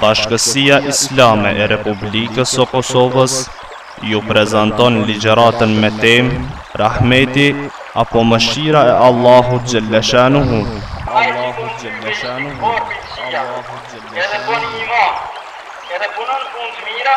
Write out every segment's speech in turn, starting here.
Bashkësia Islame e Republikës së Kosovës ju prezanton ligjëratën me temë Rahmeti apo mëshira e Allahut xhelleshanuhu. Allahu xhelleshanuhu. Allahu xhelleshanuhu. Edhe bën iman, edhe punon punë të mira,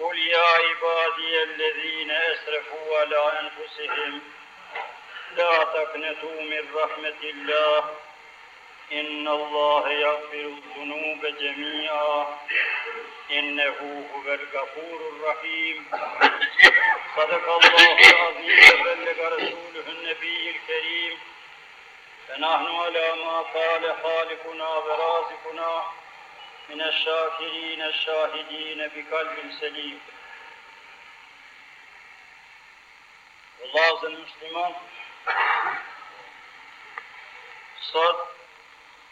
قل يا عبادي الذين أسرفوا على أنفسهم لا تقنطوا من رحمة الله إن الله يغفر الذنوب جميعا إنه هو الغفور الرحيم صدق الله العظيم وبلغ رسوله النبي الكريم فنحن على ما قال خالقنا ورازقنا من الشاكرين الشاهدين بقلب سليم والله المسلمان صدق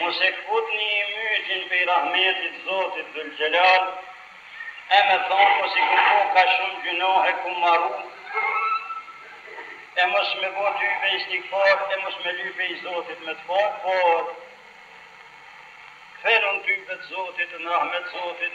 Mos e këputni ymytin pej rahmetit zotit dhulxhelal e me than masi kum bo kaq shum gjynahe kum maru e mos me bo tybe istigfar e mos me lyp pej zotit me të fal por kthenu në tybe të zotit në rahmet zotit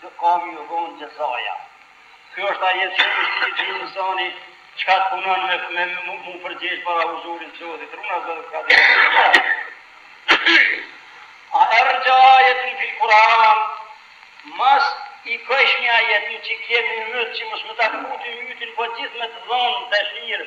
Te ka m'ju dhon xhezaja. Ky është ajeti qi insani çka të punon me me mu përgjegj para huzurit Zotit runa Zotit Kadir Erxha ajetin fil Kur'an mas i këshmi ajetin që kemi ymyt që mos me ta këput ymytin po gjithë me të dhënë dëshirë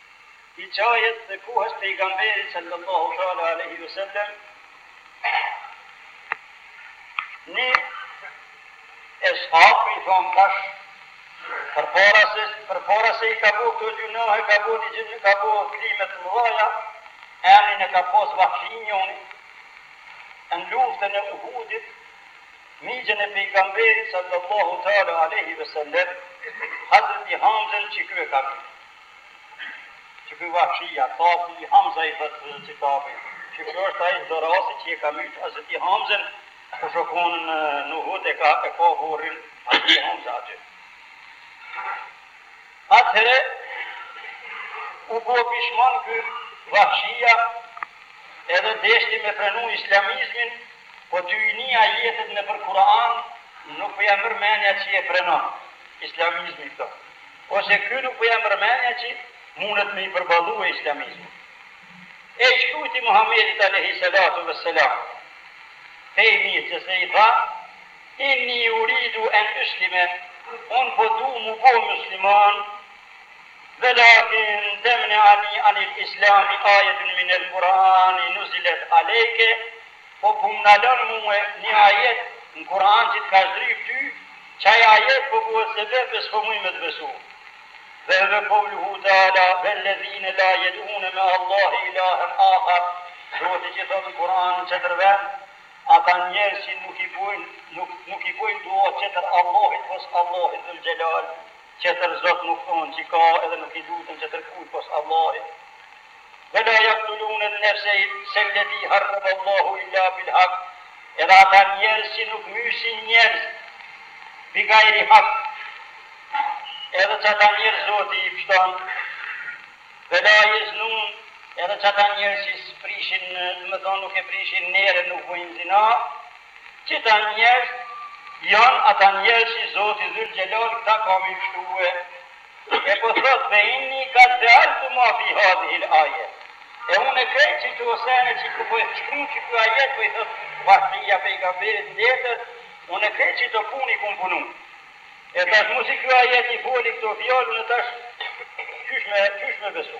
i qajet dhe kohës pejgamberit sallallahu teala alejhi ve sellem ni eshabi i thonë bash për para se për para se i ka bo këto gjynohe ka bo një gjynohe ka bo krime të mëdhaja emrin e ka pas Vahshi njoni në luftën e uhudit mixhën e pejgamberit sallallahu teala alejhi ve sellem Hazreti Hamzën që ky e ka bërë Që ky vahshija, tapi, Hamza i thot këtij tapi, që ky është ai dorasi që e ka myt Hazreti Hamzen, kur shkon në Uhud e ka e ka varrin Hazreti Hamza aty. Atëherë u bë pishman ky vahshija edhe deshti me prenu islamizmin, po tuj i ni ajetet nëpër Kur'an, nuk po ja merr menja që e prenon islamizmi këto. Ose ky nuk po ja merr menja qi mundet me i përballue islamizmin. E i shkrujti Muhammedit alejhi salatu ve selam pej Mekkes e i tha inni uridu en uslime un po du mu bo musliman ve lakin temneani anil islami ajetun minel kurani nuzilet alejke Po po më ndalon mue një ajet në Kur'an që të ka zdryp ty, qaj ajet po bëhet sebep e s'po mujmë me të besu. Ve huve kouluhu teala velledhine la jed'une me Allahi ilahen ahar, Zoti që thotë në Kur'an në tjetër vend, Ata njerëz që nuk i bojnë, nuk, nuk i bojnë dua tjetër Allahit pos Allahit dhul-xhelal, tjetër Zot nuk thonë që ka edhe nuk i luten tjetërkujt pos Allahit. Ve la jaktulune nefse elleti harreme Allahu illa bil hak, edhe ata njerëz që nuk mysin njerëz bi gajri hak, edhe qata njerëz Zoti i pshton, ve la jeznun, edhe qata njerëz që s'prishin, me thonë nuk e prishin nere, nuk bojnë zina, qëta njerëz jon ata njerëz që Zoti dhul xhelal këta ka me i pshtue. E po thot ve inni kad fealtu ma fi hadhihi l aje, e une krejt qikto sene qikto po i shkru qiky ajet po i thot Vahshija pejgamberit i thotë, une krejt qito pun i kum punu. E tash masi ky ajet i foli kto fjalë une tash qysh me qysh me besu.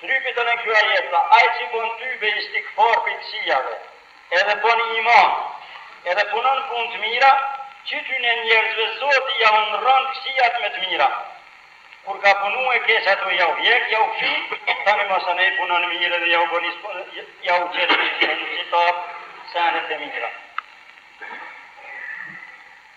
Zhdrypi tani ky ajet, pra ai qi bon tybe istigfar prej kësijave, edhe bon iman, edhe punon punë të mira, qytyne njerëzve Zoti ja u nrron kësijat me të mira. Kur ka punue keq ato ja u hjek, ja u fshin, tani masanej punon mirë edhe ja u bon is ja u gjet në xhitar senet e mira.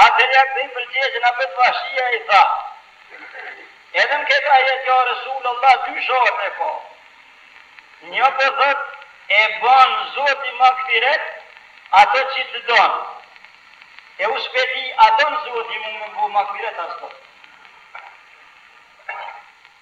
Atëherë ia kthej përgjigjen apet Vahshija i tha, Edhe në këtë ajet ja Resulallah dy sharte ka. Njo po thotë e bon Zoti magfiret atë që të don. E unë s'pe di a don Zoti mu me m'bo magfiret a s'do.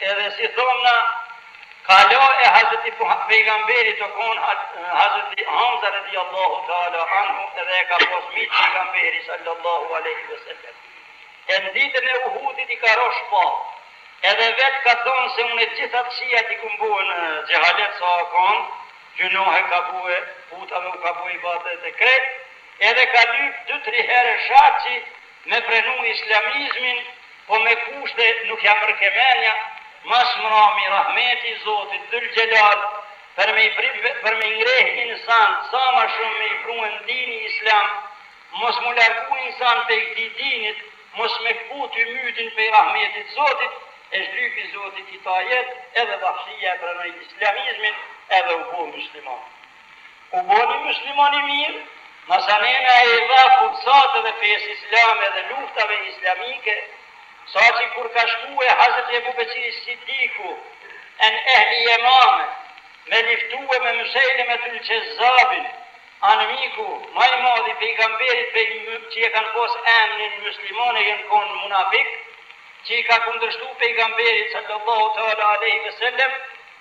Edhe si thomë na, kalo e Hazreti Pejgamberi u konë Hazreti Hamza radijallahu ta'ala anhu edhe e ka pas mixh Pejgamberi sallallahu alejhi ve sellem. E në ditën e Uhudit i ka ra shpatë. Edhe vetë ka thonë se unë gjitha kësijat i kumë bue në xhehalet sa u kon, gjynohe ka bue, putave u ka bue ibadet e krejt, Edhe ka lyp dy tri herë Vahshija me prenu islamizmin po me kushte nuk ja merrke menja mas mrami rahmeti i Zotit dhul xhelal per me i prit per me i ngreh insant sa ma shum me i pruen dini islam mos mu largu insant pej këtij dinit mos me kput ymytin pej rahmetit Zotit e zhdrypi Zoti qit ajet edhe vahshija e pranoj islamizmin edhe u bo mysliman. U bo një musliman i mirë, masanena e i dha kuvetë dhe fesë islame dhe luftave islamike, saqë kur ka shkue Hazreti Ebu Bekiri Siddiku në ehli Jemame me liftue me Musejlemetul Qezzabin, anëmiku ma i madh i Pejgamberit prej që e kanë pas emnin musliman e jon kon munafik, që i ka kundërshtu Pejgamberit sallallahu teala alejhi ve sellem,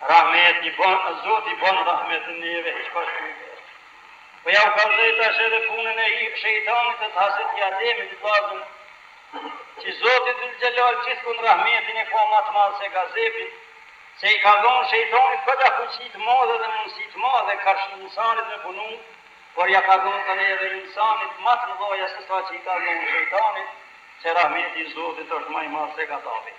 Rahmet i ban, Zoti i ban rahmet neve, hiç pa shybe. Po ja u kallzoj tash edhe punën e i shejtanit të Hazreti Ademit vllazën, që Zoti Dhul Xhelal gjithkund rahmetin e ka ma të madh se gazepin, se i ka dhonë shejtanit këta fuqi të madhe dhe mundësi të madhe karshi insanit me punu, por ja ka dhonë tani edhe insanit ma të mdhaja se sa që i ka dhonë shejtanit, se rahmeti i Zotit është ma i madh se gazepi.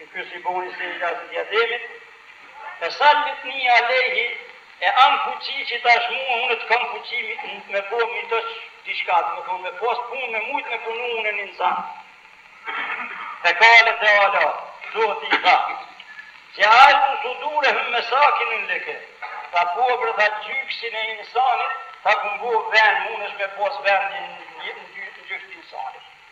E ky s'i boni sexhde Hazreti Ademit Fe sal-litni alejhi E am fuqi që tash mua unë të kam fuqi me bo me të diçka domethonë me pas punë me mujtë me punu unë në insan Fe kale teala Zoti i tha Xhealtu sudurehum mesakine leke Ta po e bërë tha gjyksin e insanit Ta kom bo ven mundesh me pas vendin në gjyks të insanit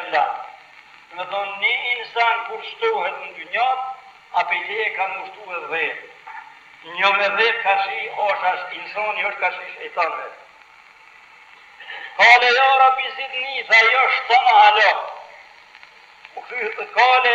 Evlat. Domethënë ni insan kur shtohet në dynja apo len kan mu shtu edhe dhejt. Njo me dhejt ka shi osh asht insani osh ka shi shejtan vet. Kale ja rabi zidni tha jo shtomë hala. U kthy kale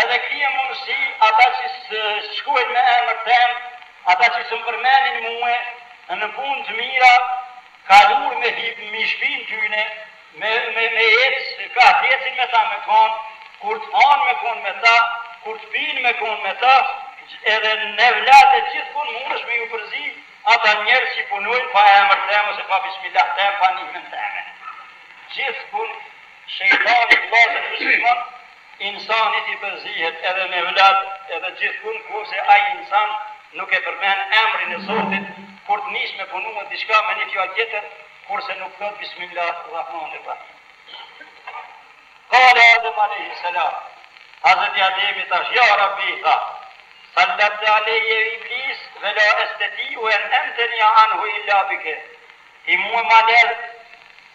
Edhe kije mundësi ata që s'shkojnë me emër tem, ata që s'më përmenin mue, në punë të mira kalur me hip mi shpinë tyne, me me ec ka t'ecin me ta me kon, kur t'hanë me kon me ta, kur t'pinë me kon me ta, edhe n'evlade gjithkund mundesh me ju përzi ata njerz që punojnë pa emër tem ose pa bismillah tem, pa nihmen teme. Gjithkund shejtani vllazën musliman Insanit i përzihet edhe n'evlad edhe gjithkund kurse ai insan nuk e përmend emrin e Zotit kur të nis me punue diçka me një fjalë tjetër kurse nuk thot bismillah rrahman rrahim Kale Adem alejhi selam Hazreti Ademi tash ja Rabbi tha Sal-latte alejje iblis ve la esteti'u en emteni'a anhu illa bike Ti mue ma ledh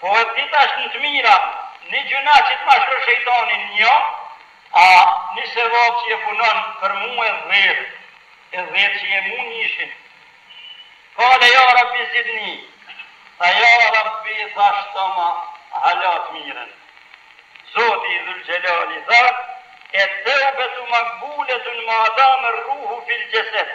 Po e di tash në të mira, ni gjynah që të mashtron shejtani njo, a ni sevap që e punon për mue dhjetë, e dhjetë që je mu njishin. Kale ja Rabbi zidni, tha ja Rabbi tha shtoma hala të mirën. Zoti Dhul Xhelal i tha, et-teubetu makbuletun ma dame rruhu fil xheset.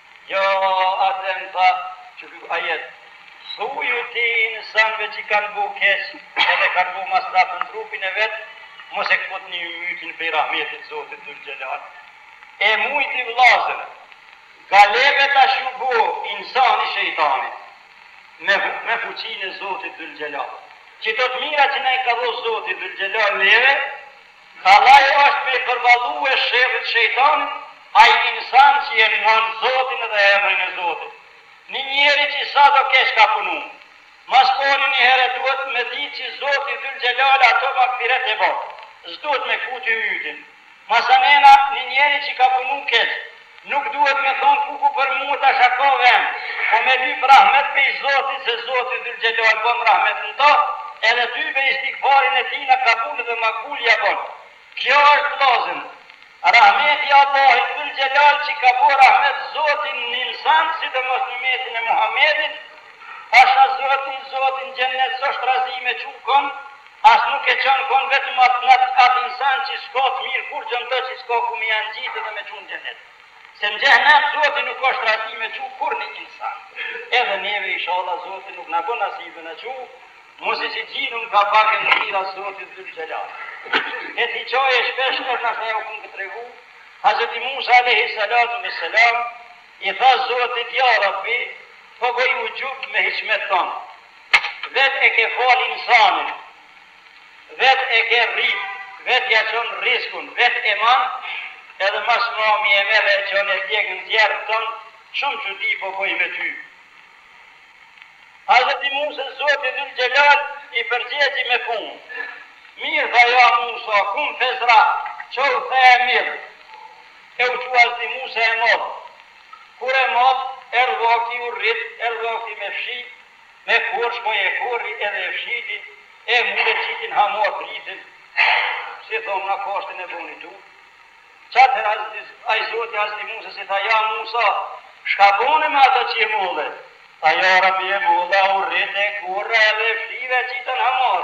Ja Adem tha qeky ajet, Thuju ti insanëve që kanë bu keq edhe kanë bu masraf në trupin e vet, mos e kputni ymytin prej rahmetit Zotit Dhul Xhelal. E mujti vllazën, galebe tash ju bo insani shejtanit, me me fuqinë e Zotit Dhul Xhelal. Qeto të mira që na i ka dhon Zoti Dhul Xhelal neve, Kollaj është me i përballu sherrit shejtanit ai insan që e ngon Zotin dhe emrin e Zotit. Ni njeri që sa do keq ka punu. Mas pami nihere duhet me dit që Zoti Dhul Xhelal ato magfiret e bo. Sduhet me kput ymytin. Masanena ni njeri që ka punu keq Nuk duhet me thonë kuku për mu tash a ka ven, po me lypë rahmet pej Zotit se Zoti Dhul Xhelal bon rahmet në to, edhe tybe istigfarin e tina kabul dhe makbul ja bon. Kjo është vllazën, rahmeti i Allahit Dhul Xhelal qi ka bo rahmet Zoti në insan sidomos në ymetin e Muhamedit, pasha Zoti, Zoti në Xhehnem s'osht razi me çu kon, As nuk e çon kon vetëm atë atë insan që ska të mirë kurgjo në të që ska ku me ja ngjitë edhe me çu në xhenet se në xhehenem zoti nuk osht razi me çu kurrë ni insan edhe neve ishalla zoti nuk na bon nasip me na çu mos o që gjinum kapak emnira zotit dhul xhelal e ti qaj e shpesh her na ka kon ke tregu Hazreti Musa aleyhi salatu ve selam i tha zotit ja rabbi po boj axhub me hiqmet ton Vetë e ke fal insanin, vetë e ke rrit, vetë ja çon rriskun, vetë e man, edhe mas mami e merr e çon e djeg në zjarr ton shumë çudi po boj me ty. Hazreti Musës Zoti Dhul Xhelal i përgjegji me punë. Mirë tha ja Musa, kum fezra, çou dhe e mill. E u çu Hazreti Musa e moll, Kur e moll erdh vakti u rrit erdh vakti me fshi me korr shkoi e korri edhe e fshiti e mur e qiti n'hamor drithin si thonë na kashtin e boni tub qatëher ai zoti hazreti musës i tha ja musa shka bone me ato qi e molle tha ja rabi e molla u rrit e korra edhe e fshiva e qita n'hamor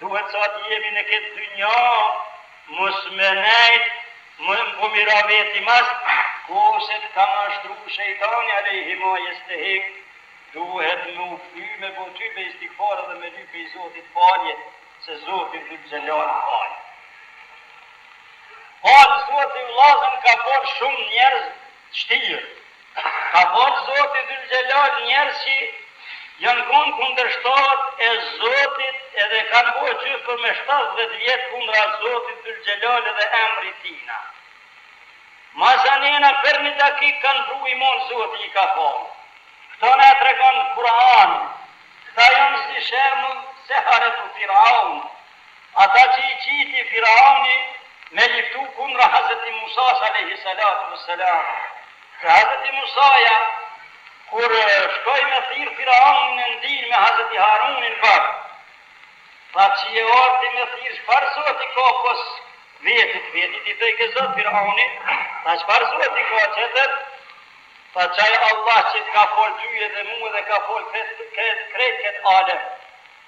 Duhet sa të jemi në këtë dynja mos me nejt me po mira veti mas kur se të ka mashtru shejtani alejhi ma jestehik duhet me u kthy me bo tybe istikfare dhe me lyp pej Zotit falje se Zoti Dhulxhelal fal fal Zoti vllazën ka fal shumë njerëz të shtirë Ka fal zoti Dylxhelal njerz qi jan kon kundërshtarët e zotit edhe kan bo qyfër me shtatëdhjetë vjet kundra zotit Dylxhelal edhe emri tina masanena per ni dakik kan vru imon zoti i ka fal kto na e tregon kurani kta jan si shembull seharetu firaun Ata që i qiti Firauni me liftu kundra Hazreti Musasë alejhi salatu ves selam. Se Hazreti Musaja kur shkoi me thirr Firaunin në din me Hazreti Harunin bar, tha ç'je ardh ti me thirr çfarë zoti ka pos vetit, vetit i thojke zot Firauni, tha çfarë zoti ka tjetër, tha qaj Allah që të ka fol ty edhe mu edhe ka fol krejt këtë alem.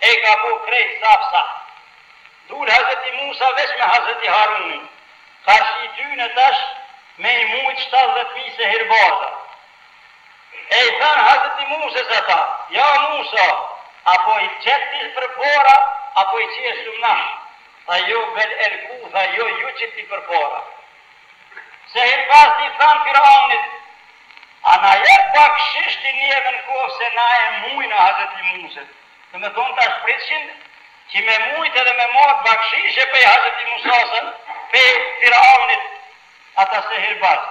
E ka bo krejt saf saf. Dul Hazreti Musa veç me Hazreti Harunin karshi tyne tash me i mujt shtatëdhjetë mijë sehirbaza. E i than Hazreti Muses ata, ja o Musa, a po i qet ti përpara a po i qesim na? Tha jo bel elku tha jo ju qitni përpara. Sehirbazt i thanë Firaunit, A na jep bakshish ti neve në koftë se na e mujna Hazreti Musen. Do me thonë tash pritshin që me mujt edhe me marrë bakshishe prej Hazreti Musasë, prej Firaunit, ata sehirbaz.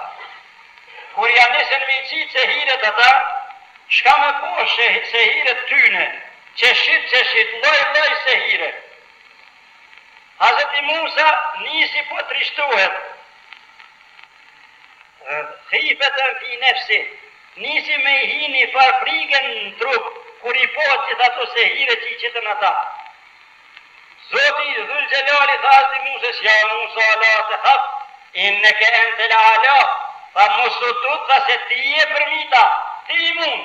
Kur ja nisën me i qitë sehiret ata, shka me pa sehiret e tyne, çeshit çeshit, lloj lloj sehire. Hazreti Musa nisi po trishtohet. Khifeten fi nefsi, nisi me i hi një farë frige në trup, kur i pa gjithë ato sehire që i qitën ata. Zoti Dhul Xhelali tha Hazreti Musës, ja Musa la tekhaf, inneke entel ala, tha mos u tut, tha se ti je përmi ta, ti i mund.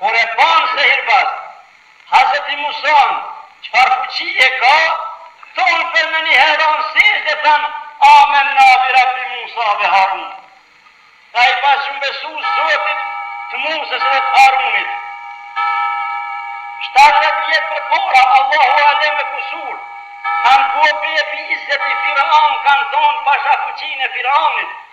Kur e panë sehirbazt, Hazreti Musanë çfarë fuqie ka, thonë përmenjëherë ranë në sexhde e thanë, Amenna bi Rabbi Musa ve Harun. Tha i pashëm besu Zotit të Musës dhe të Harunit. Shtatëdhjetë vjet përpara, Allahu alem e kusur, kanë bo be bi izzeti Firaun, kanë thonë pasha fuqinë e Firaunit,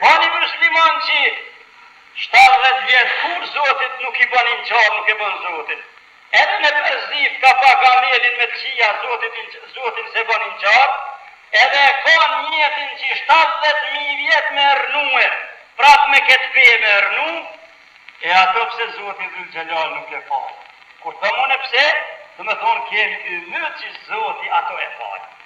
Pa ni musliman qi shtatëdhjetë vjet kurr zotit nuk i bën inqar nuk e bën zotin edhe në përziftë ka pak amelin me të kqija zotit zotin s'e bën inqar edhe e ka nijetin qi shtatëdhjetë mijë vjet me e rrnue prap me ketë fe me e rrnu e ato pse zoti dhul xhelal nuk e fal kur thom une pse do me thon kem ymyt qi zoti ato e fal.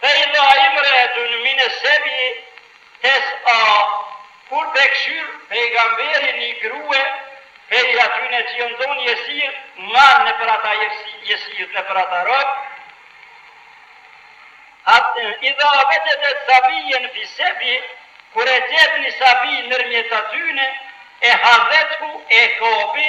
Fe idha imre'etun mine sebi tes'a, Kur pe kqyr pejgamberi nji grue prej atyne që jon zon jesir man nëpër ata jesir nëpër ata rob, idha vexhedet sabijen fi sebi, Kur e gjet nji sabi nërmjet atyne, ehadhethu e kapi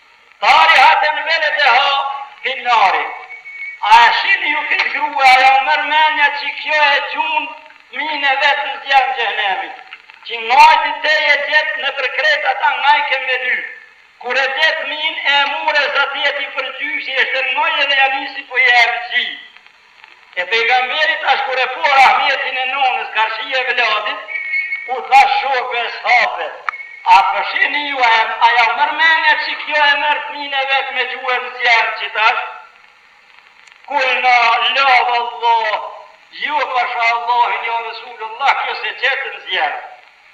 Tari hate në venet e fi nari A e shihni ju kët grue a ja u mer menja qi kjo e gjun fmin e vet në zjarm xhehenemi qi ngajti te e gjet nëpër kret ata ngaj ke me ly kur e gjet fmin e e mur e shti për gjoksi e shterngoj edhe ja nisi po i jep gji E Pejgamberit tash kur e pa rahmetin e nonës karshi evladit u tha shokëve eshabëve a pe shihni ju a a ja mërr mendja që kjo e merr fëmin e vet me gjue n'zjerm qitash kulna la vallah jo pasha Allahin ja Resulullah kjo s'e qet n'zjerm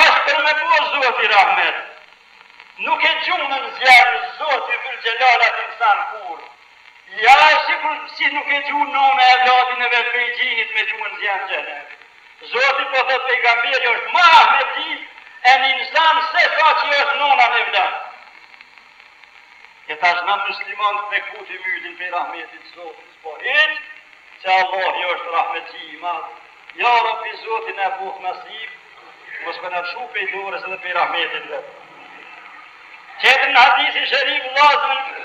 As për me bo zoti rahmet. Nuk e gjun n'zjerm zoti dhul xhelal at insan kurr jo sikur si nuk e gjun nona evladin e vet prej gjinit me gju n'zjerm xhenemit zoti po thot pejgamberi është ma rahmetli me insan se sa që është nona me evlad E tash na muslimanët me këput ymytin prej rahmetit të Zotit s'bon hiç, se Allahi është rahmetli i madh. Ja Rabbi Zoti na boft nasip, mos me na lshu prej dorës s'vet edhe prej rahmetit vet. Tjetër ni hadithi sherif vllazën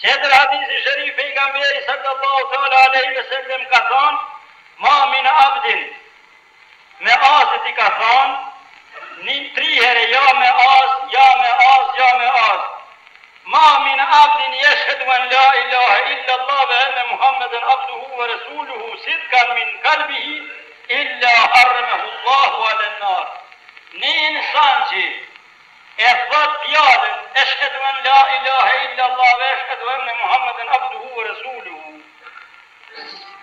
Tjetër hadithi sherif pejgamberi sallallahu teala alejhi ve sellem ka thënë, Ma min abdin, Muazit i ka thënë, ni tri here ja Muaz, ja Muaz, ja Muaz, Ma min abdin yeshhedu en la ilahe illa Allah ve enne Muhammeden abduhu ve resuluhu sidkan min kalbihi illa harremehu Allahu alen nar. Ni insan qi E thot fjalën, Eshhedu en la ilahe illa Allah ve eshhedu enne Muhammeden abduhu ve resuluhu.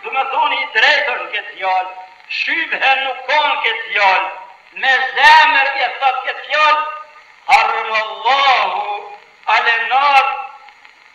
Domethënë i drejtë n'këtë fjalë, shybhe nuk ka në këtë fjalë, me zemër e thot këtë fjalë, Harrem Allahu ale nar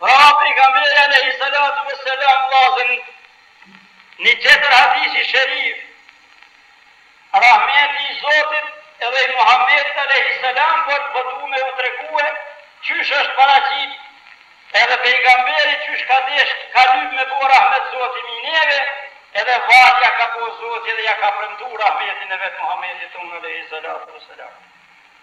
Tha Pejgamberi alejhi salatu ve selam vllazën Një tjetër hadithi sherif, Rahmeti i Zotit edhe i Muhammedit alejhi selam po po du me ju tregue qysh është paraqit edhe Pejgamberi qysh ka desh ka lyp me bo rahmet Zoti mi neve edhe valla ja ka bo Zoti edhe ja ka premtu rahmetin e vet Muhammedit tonë alejhi salatu ve selam.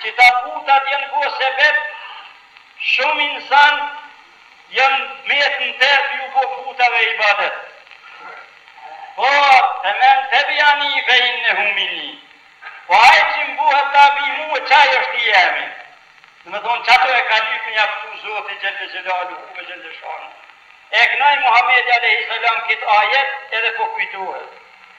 Qi kta putat janë bo sebep shumë insan janë meit ndërru ju bo putave ibadet po femen tebiani fe innehu minni po aj që më bohet tabi muë qaj është i jemi domethonë qato e ka lypë n'ajet zoti xhelle xhelaluhu ve xhelle shanuhu e knoj muhamedi alejhi selam këtë ajet edhe po kujtohet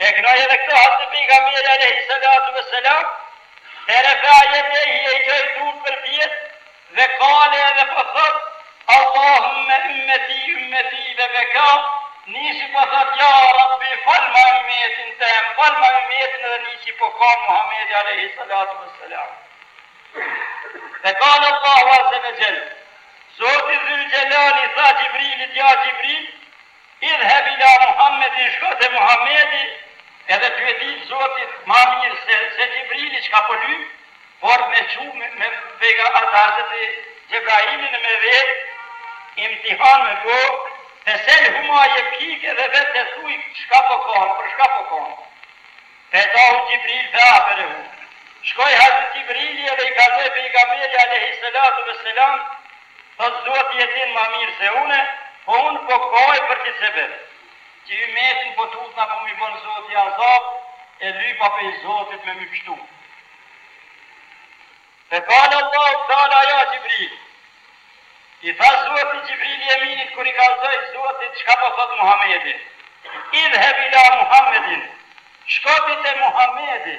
E knojmë edhe këtë hadith të Pejgamberit alejhi salatu ve selam, fe refa yedejhi e i çoi duart përpjetë ve kale edhe po thot Allahumme ummeti ummeti ve beka nisi po thot ja Rabbi fal ma ummetin tem, fal ma ummetin tem edhe nisi po kon Muhammedi alejhi salatu ve selam. Fe kale Allahu azze ve xhel, Zoti Dhul Gjelali tha Gjibrilit, ja Gjibril, Idhheb ila Muhammedin shko te Muhammedi edhe e di Zoti ma mirë se Xhibrili çka po lyp por me çu me pejgam Hazreti Xhebrailin me vet imtihan me bo feselhu ma jebkik edhe vete thuj çka po kon për çka po kon fetahu Xhibril fe ahberehu shkoi Hazreti Xhibrili edhe i kallzoi pejgamberi alejhi selatu vesselam Thot zoti je ti ma mir se une po un po koj për ti sebep ti ymetin po tutna po mi bon zoti azab e lypa pej zotit me my pshtu te kal allahu tala ja xhibril i tha zoti xhibrili eminit kur i kalzoj zotit qka po thot muhamedi idhheb ila muhammedin shko ti te muhamedi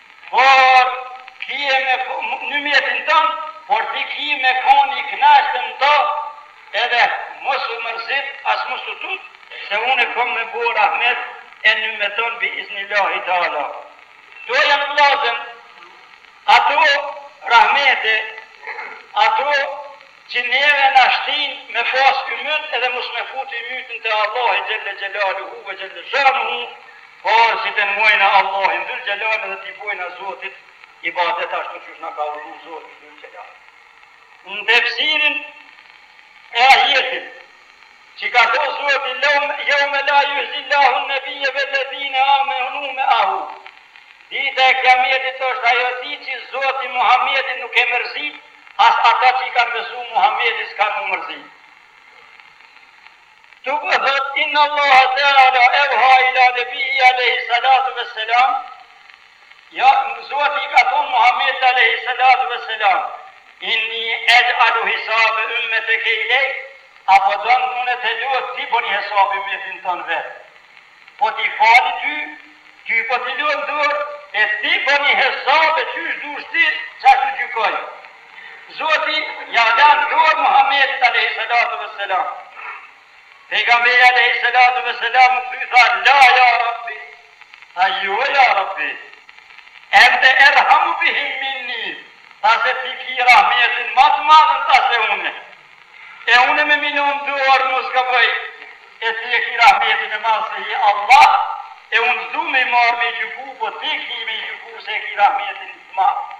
Por ki me hy n'ymetin tënd por ti ki me kon i knaqtë në to edhe mos u mërzit as mos u tut se une kom me bo rahmet e ymetin ton bi iznillahi teala kto jan vllazën ato rahmete ato Që neve na shtin me pas ymyt edhe mos me hup ymytin te Allahi xhelle xhelaluhu ve xhelle shanuhu, por si ta nmojna Allahin dhul xhelal edhe t'i bojna Zotit ibadet ashtu qysh na ka urdhu Zoti dhul xhelal. Në tefsirin e ajetit. Qi ka thonë Zoti jom jeume la juhzi llahun nebije ve ledhine amenu meahu Dita e Kiametit është ajo ditë qi Zoti Muhamedin nuk e mërzit as ata qi i kanë besu Muhamedit s'kan m'u mërzitë. Ktu po thotë Inna Allahe teala evha ila nebijihi alejhi salatu ve selam Ja, Zoti i ka thonë Muhamedit alejhi selatu ve selam, Inni exh'alu hisabe ummetike ilejk, A po don unë t'i lo ti boni hesab ummetin tënd vetë? Po t'i fali ty, ty po t'i lo n'dorë, e ti boni hesab e qysh dush ti, qashtu gjykoji. Zoti ja la n'dorë Muhamedit alejhi selatu ve selam. Pejgamberi alejhi selatu ve selam thotë la ja rabbi tha jo ja rabbi ente erhamu bihim minni tha se ti ki rahmetin ma t'madh sa se une e une me m'i lon n'dorë mos gaboj e ti e ki rahmetin e madhë se je Allah e unë s'du me i marë me i gjyku po ti ki me i gjyku se e ki rahmetin të madhë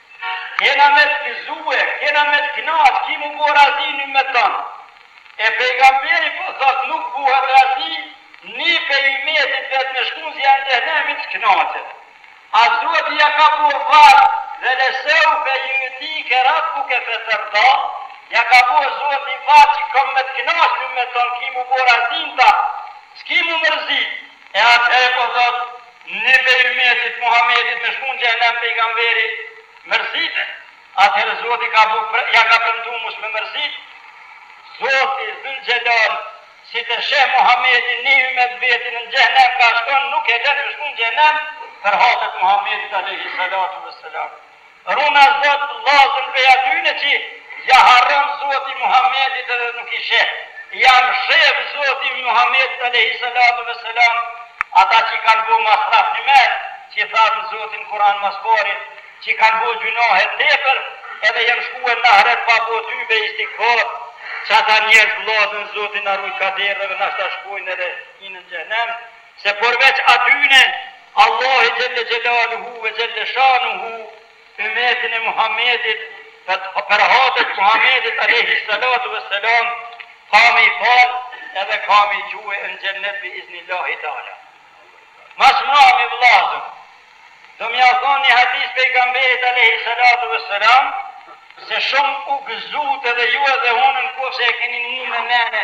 Kena me të gëzue, kena me të kënaqë, ki mu bo razi në ymet ton. E pejgamberi po thotë nuk buhet razi ni pej ymetit vet me shku n'zjarm xhehnemit s'kënaqet. A Zoti ja ka bo vad ve lesevfe ju'tike rabbuke feterda, ja ka bo Zoti vad që kom me të kënaqë në ymet ton, ki mu bo razi n'ta, s'ki mu mërzit. E atëhere po thotë, Ni pej Ymmetit Muhammedit me shku në xhehenem pejgamberi mërzitet atëherë Zoti ka bu ja ka premtu mos me mërzit Zoti Zul Xhelal si t'e sheh Muhammedin ni Ymmet t'vetin në xhehenem ka shkon nuk e lën me shku në xhehenem për hatet Muhammedit alejhi salatu vesselam Runa zot vllazën prej atyne qi ja harron zoti Muhamedit edhe nuk i sheh ja mshef zoti Muhamedit alejhi salatu ve selam ata qi kan bo masraf n'ymër qi tha zoti n'Kuran ma s'pari qi kan bo gjynahe teper edhe jan shkue n'ahret pa bo tybe istigfar qata njerz vllazën zoti na rujt kaderdheve nashta shkojn edhe hin në xhenem. Se përveç atyne, Allahi Xhelle Xhelaluhu ve Xhelle Shanuhu Ymmetin e Muhammedit, për hatët Muhammedit Alejhi Salatu ve Selam, ka me i falë edhe ka me i çue në Xhennet bi iznillahi Teala. Mas mrami vllazën, do m'ja thonë një hadis Pejgamberit Alejhi Salatu ve Selam, se shumë u gëzut edhe ju edhe unë në koftë se e keni ni me mene,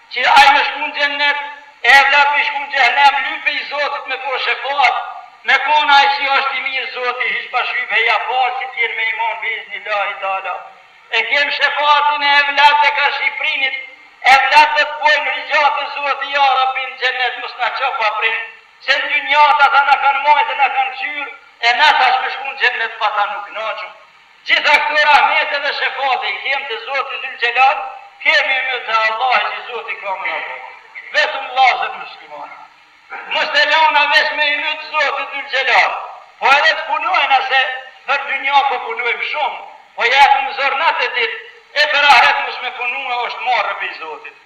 Qe ai me shku në xhennet e evlat me shku në xhehenem lyp pej Zotit me bo shefat me kon ai qe asht i mir Zoti hiq pa shybe ja fal si t'jen me iman bi iznillahi teala e kem shefatin e evlatve karshi prinit evlat do të bojn rixha te Zoti ja Rabbi në xhennet mos na ço pa prind se në dynja ata na kan majt e na kan kqyr e na tash me shku në xhennet pa ta nuk knaqum. Gjitha këto rahmete dhe shefate i kem te Zoti Zylxhelal, kem ymyt te Allahi që Zoti ka me na bo vetëm vllazër myslimanë. Mos t'e lana veç me ymyt Zotit Zylxhelal, po edhe të punojna se për dynja po punojmë shumë, po japim zor natë e ditë, e për ahiret mos me punue osht marre pej Zotit.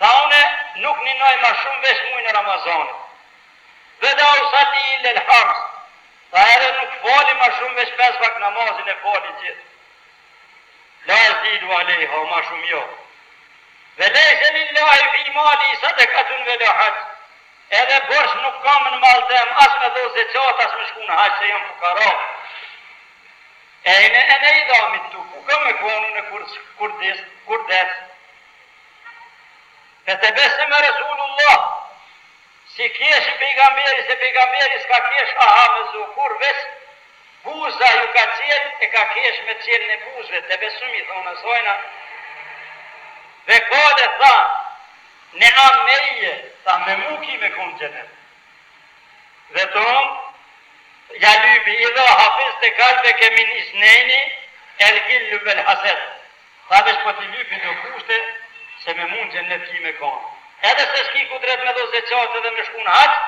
Tha unë nuk ninoj ma shumë veç mujn e Ramazanit. Ve la usal-li ille el hams, tha edhe nuk fali ma shumë veç pesë vakt namazin e fali gjithë. La ezidu alejha, ma shumë jo. Ve lejse lillahi fi mali sadekatun ve la haxh, edhe borxh nuk kam në mall tem as me dhonë zeqat as me shku në haxh se jam fukara. Ejne ene idha mittu, ku kam me kon unë kur des, kur des? E tebeseme Resulullah si keshi pejgamberi se pejgamberi ska kesh a ha me zu kurr veq buza ju ka qel e ka kesh me qeln e buzve tebesum i thon asajna ve kale tha neam meije tha me mu ki me kon xhenet dhe ton ja lybi idha hafizte kalbeke minisnejni el gillu vel haset Tha veç po ti lypi do kushte se me mu n'xhennet ki me kon. Edhe se ski kudret me dho zeqat edhe me shku në haxh,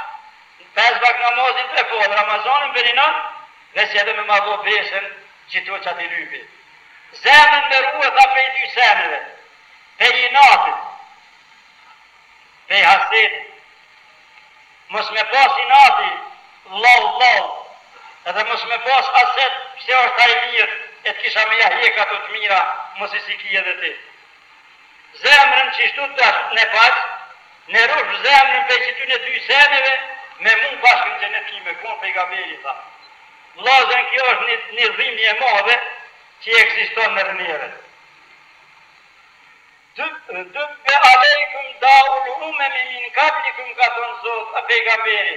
pesë vak namazin te falë ramazanin pe ninon veç edhe me ma dho besën qito qa ti lypi. Zemrën me rue tha prej dy seneve, prej inatit, prej hasetit. Mos me pas inati vllau vllau edhe mos me pas haset pse është ai mirë e të kisha me ja hjek ato të mira mos i siki edhe ti zemrën qishtu dash ne pac ne rrush zemrën prej qitune dy seneve me mu bashk në xhenet ki me kon pejgamberi tha vllazen kjo është një, një dhimi e madhe që ekziston në neve Debbe alejkum da'ul umemi min kablikum ka thënë Zot e pejgamberi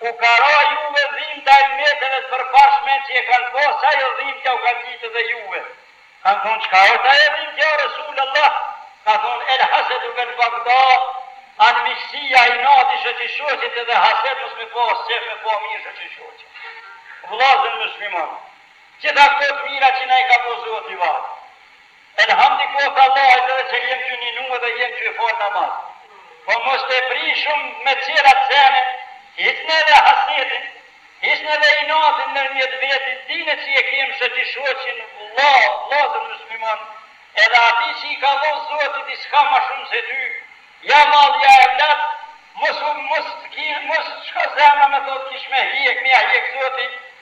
u ka ra juve dhimbta e umeteve të përparshme që e kanë pasë ajo dhimbt jau ka ngjit edhe juve kanë thonë çka është ajo dhimbt ja resul Allah ka thonë el hasedu vel bagda anëmiqësia inati shoq i shoqit edhe haset mos me pas qef me pa mirë shoq i shoqit vëllazën musliman gjitha këto të mira që na i ka bo Zoti vaj. Elhamd i koft Allahit edhe që jem ty ninu edhe jem ty fal namaz po mos te prishum me qerat sene hiqne edhe hasedin hiqne edhe inatin nermjet vetit dine qi e kem shoqi shoqin vlla vllazër musliman edhe atij qi i ka dhon zoti diçka ma shum se ty ja mall ja evlad mos u mos mos shko zemra me thot kish me hjek mia hjek zoti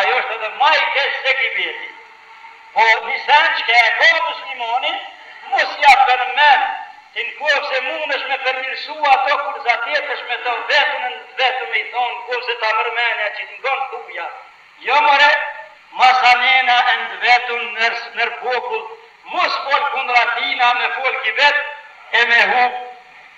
Ajo është edhe ma i keq se gibeti. Po ni sen qe e ka muslimani mos ja permen ti nkohse munesh me permirsu ato kur za tjetësh me të vetëmën vetë me i thonë nkohse ta mër menja qe t'ngon thuja jo more masanena e n'vetëm nërs ner popull mos fol kundra tina me fol gibet e me hup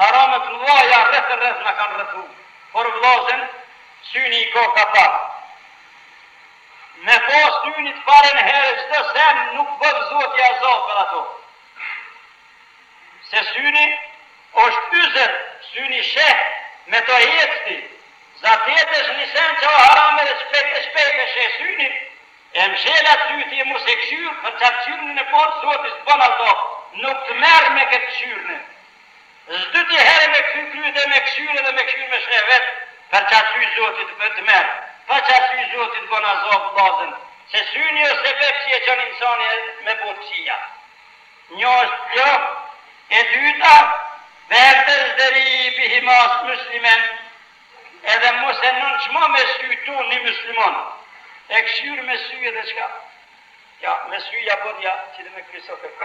Haramë të mëdhaja rreth e rreth na kanë rrethu, por vëllazen syni i ka ka parë. Me pa syni të paren herë çdo sen nuk bën Zoti azab për ato. Se syni është yzer, syni sheh, me të ec ti. Zatetesh një sen që o haramë edhe shpejt e shpejt e sheh syni, e mshel atë sy ti e mos e kqyr, për çat qyrnin e parë Zoti s'të bën azab, nuk të merr me këtë qyrni, S'dyti herë me kthye krye dhe me kqyr edhe me kqyr me shneh vet për çat sy zoti të merr për çat sy zoti të bon azab vllazen se syni është sebep si e çon insanin me bo të kqija njo është kjo e dyta ve en tezderi bihima muslimen edhe mos e nënçmo me sy tu ni muslimon e kqyr me sy edhe qka ja me sy ja bon ja si dhe me krye sofet.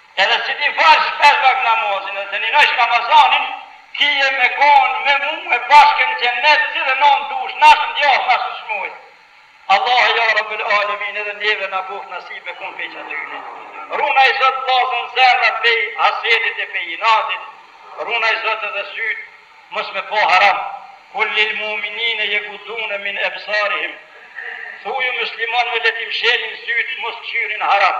Edhe si t'i falsh pesë vakt namazin dhe të ninojsh Ramazanin, kije me kon me mue bashke në Xhennet si dhe non dush, nash në djath, nash në shmajt. Allahe ja Rabbel Alemin edhe neve na boft nasip me kon pej Atyne. Runaj Zot vllazën zemrat pej hasedit e pej inatit, runaj Zot edhe syt mos me pa haram. Kul lil mu'minine jeguddu min ebsarihim, thuju myslimanëve le ti mshelin syt mos kqyrin haram.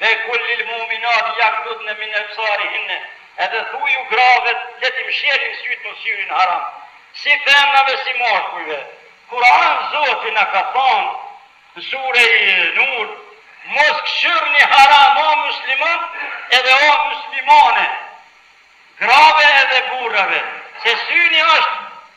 Ve kul lil mu'minati jaghdudne min ebsarihinne, edhe thuju grave le t'i mshelin sytë mos kqyrin haram, si femrave si mashkujve. Kur'an Zoti na ka thanë në sure Nur, mos kqyrni haram o musliman edhe o muslimane, grave edhe burrave, se syni është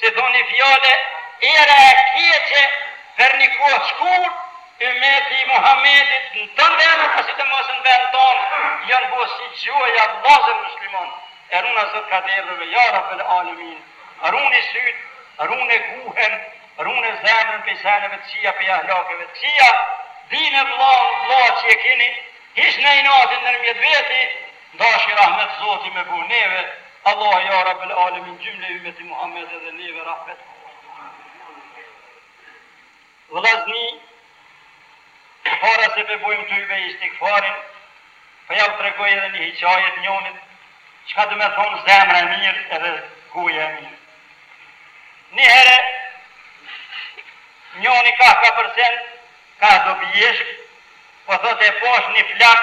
Se thonë një fjalë era e keqe per një kohë të shkurt, Ymmeti i Muhammedit në tërë vendet e sidomos në vendin tonë janë bo si gjoja vllazër musliman e runa zot ka derdheve ja Rabbel Alemin runi sytë rune guhen rune zemrën pej seneve të këqija pej ahlakeve të këqija dine vllanë vlla që e keni hiqne inaten ndërmjet veti N'dashi rahmet zoti me bo neve Allah ja rabel alemin gjymle ymeti muhammed edhe neve rahmet Vëllazni para se pe bojmë tybe istigfarin po jau tregoj edhe një hiqajet njonit qka do me thonë zemre e mirë edhe guje e mirë një herë njoni ka kapërcen ka do bjeshk po thot e pash një flak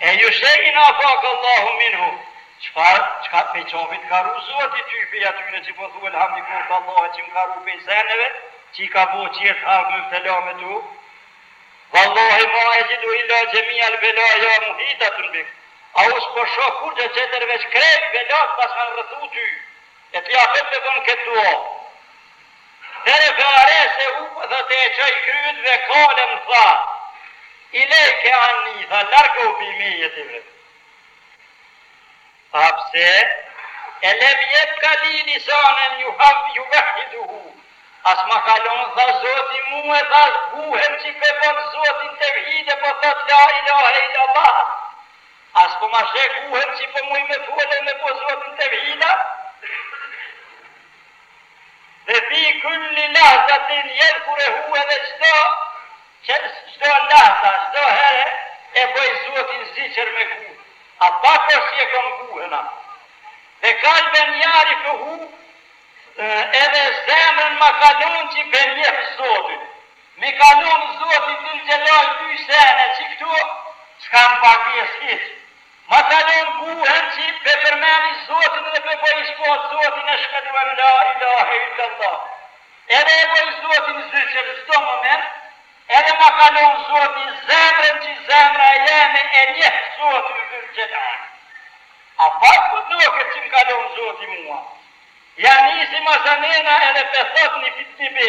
Ejju shejin afak Allahu minhu, çfarë, çka prej çkafit të ka ru Zoti ty prej atyne që po thu elhamd i koftë Allahit që më ka ru prej seneve që i ka bo tjertë hallk mybtela me tu Vallahi ma exhidu illa xhemi al belaja muhitatun bik au spo shoh kurgjo tjetër veç krejt belat paskan rrethu ty E ti apet pe bën këtë dua. Fe refea resehu po tha te e çoj kryt ve kale më tha ilejke anni i tha largohu pij meje ti bre. A pse e lem jubki li lisanen ju hab ju vehiduhu a s'ma ka lon tha zoti mue tha guhen qi pe bën zotin tevhid e po thot la ilahe ilallah. As po ma sheh guhen qi po muj me fol e me bo zotin tevhid a ve fi kulli lahzatin jedhkuruhu edhe çdo çdo lahza çdo herë e bëj zotin ziqër me guh a pak është qi e kom guhen a ve kalben jarifuhu edhe zemrën ma ka lon qi pe njef zotin. Mi ka lon zoti Dhul Xhelal dy sene qi këtu s'kanë pagesë hiç ma ka lon guhen qi pe permeni zotin dhe pe boj ispat zotin eshhedu en la ilahe illallah edhe e boj zotin ziqër çdo moment edhe ma ka lon zoti zemren qi zemra jeme e njeh zotin Dhul Xhelal a pak po doket qi m'ka lon zoti mua ja nisi masanena edhe pe thot ni bejt ni be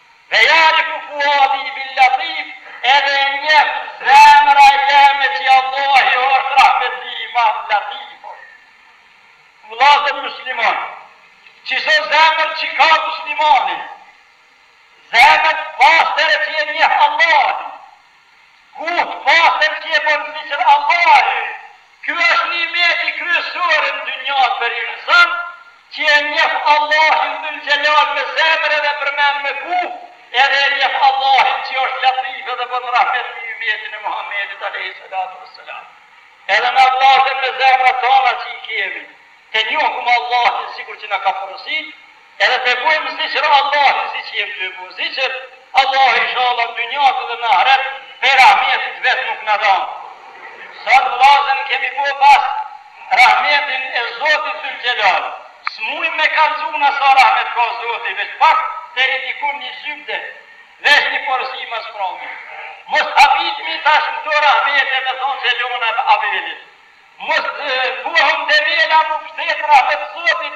Ve ja'rifu fuadi bil latif edhe e njeh zemra jeme qi Allahi osht rahmetli i madh latif osht O vllazër musliman qiso zemër qi ka muslimani zemër të pastër e qi e njeh Allahin Guh t'pastër që e bën ziqër Allahin, ky është nimeti kryesor në dynja për insan, që e njeh Allahin Dhul Xhelal me zemër edhe e përmend me gjuhë, edhe e njeh Allahin që është Latif edhe bën rahmet mbi ymetin e Muhamedit alejhi selatu ue selam. Edhe na vllazen me zemrat tona që i kemi, të njohim Allahin sikur që na ka porositë, Edhe te bojmë ziqër Allahin siç jem ty bo ziqër Allahin ishalla në dynjat edhe në ahret pej rahmetit vet nuk na dan sot vllazën kemi bo bahs rahmetin e zotit zylxhelal smujmë me kallxu na sa rahmet ka zoti veç pak deri dikur nji zybde veç nji porosi ma s'prami mos t'habitmi tash në kto rahmete me than se lona amelet mos bohëm demela mu pshtet rahmet zotit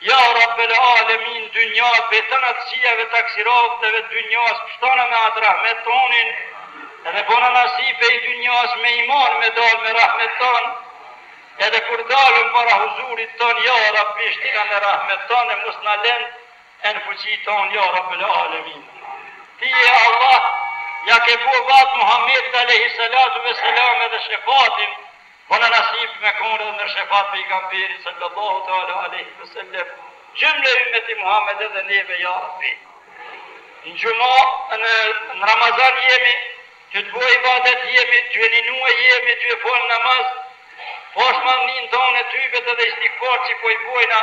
Ja Rabbel Alemin dynja pej tona t'kqiave taksirateve dynjas pshtona me atë rahmet tonin edhe bona nasip pej dynjas me iman me dal me rahmet ton edhe kur dalëm para huzurit ton ja Rabbi shtina me rahmet ton e mos na len en fuqi ton ja Rabbel Alemin ti je Allah ja ke bo vat Muhammedit alejhi salatu ve selam edhe shefatin Bona nasip me kon edhe në shefat pejgamberit sallallahu teala alejhi ve sellem gjymle ymmeti Muhamed edhe neve ja Rabbi në xhuma në Ramazan jemi ty të bëj ibadet jemi ty e ninue jemi ty e fal namaz pash madhnin tonë tybet edhe istikfar që po i bojna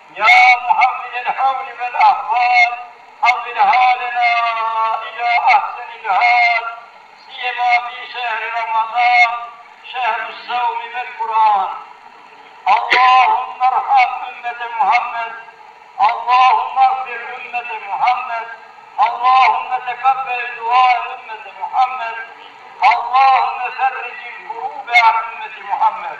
يا محمد الحول والأحوال حول حالنا إلى أحسن الحال يجب في شهر رمضان شهر الصوم بالقرآن اللهم ارحم أمة محمد اللهم اغفر أمة محمد اللهم تقبل دعاء أمة محمد اللهم فرج الكروب عن أمة محمد